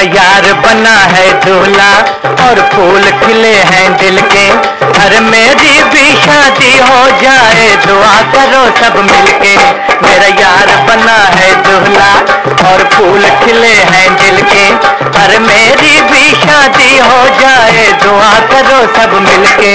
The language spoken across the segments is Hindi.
यार बना है दूल्हा और फूल खिले हैं दिल के। अरे मेरी भी शादी हो जाए, दुआ करो सब मिलके। मेरा यार बना है दूल्हा और फूल खिले हैं दिल के। अरे मेरी भी शादी हो जाए, दुआ करो सब मिलके।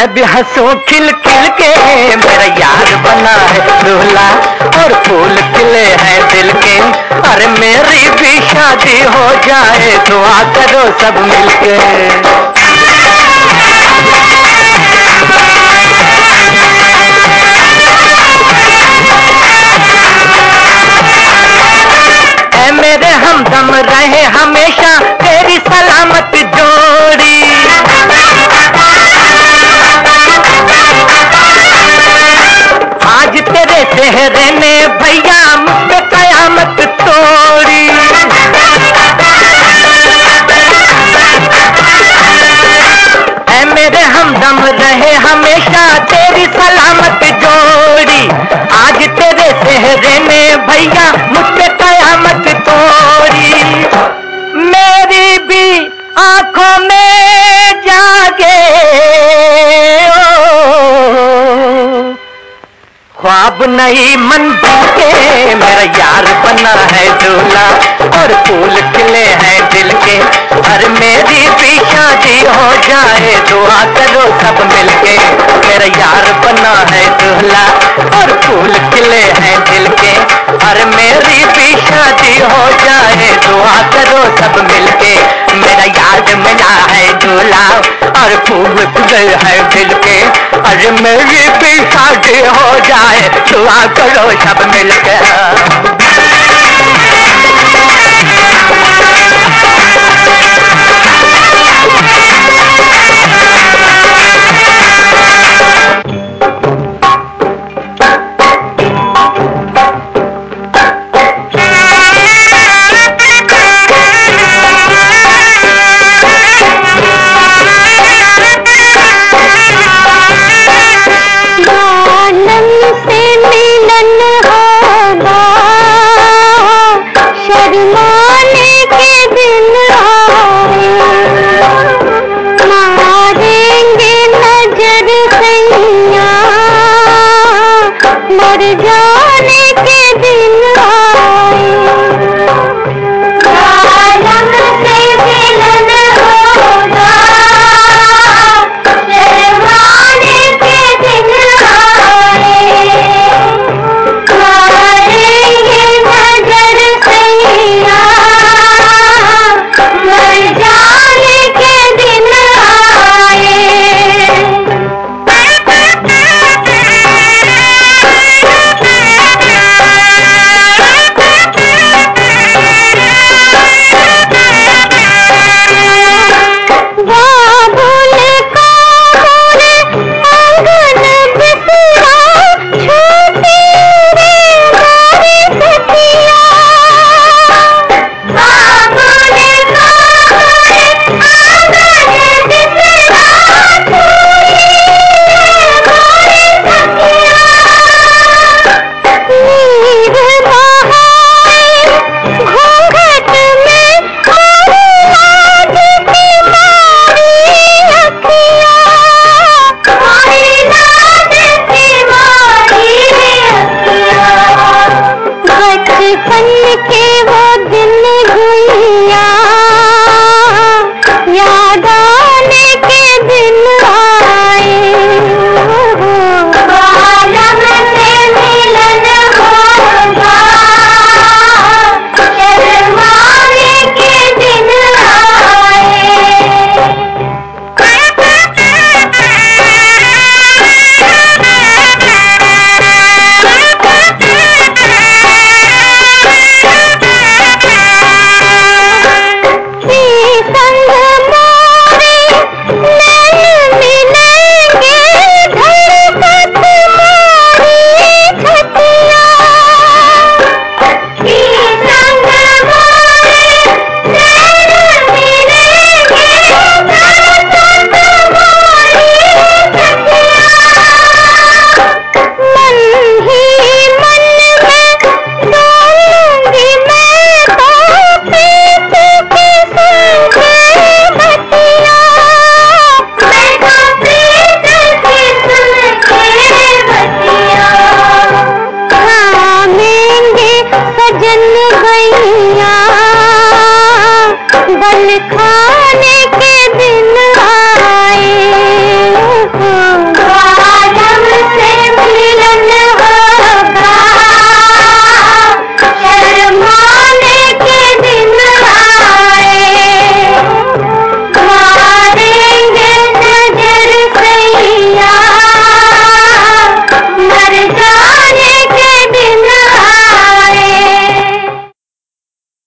मैं भी हंसू खिल खिल के मेरा यार बना है दूल्हा और फूल खिले हैं दिल के। अरे मेरी भी शादी हो जाए, दुआ करो सब मिलके। आँखों में जागे ओ, ख्वाब नहीं मन के मेरा यार बना है दूल्हा और फूल खिले हैं दिल के। हर मेरी भी शादी हो जाए दुआ करो सब मिलके। मेरा यार बना है दूल्हा और फूल खिले हैं दिल के। हर मेरी भी शादी हो जाए दुआ करो सब मिलके। मेरा फूल गए है दिल के। अरे मेरी भी शादी हो जाए, दुआ करो सब मिलकर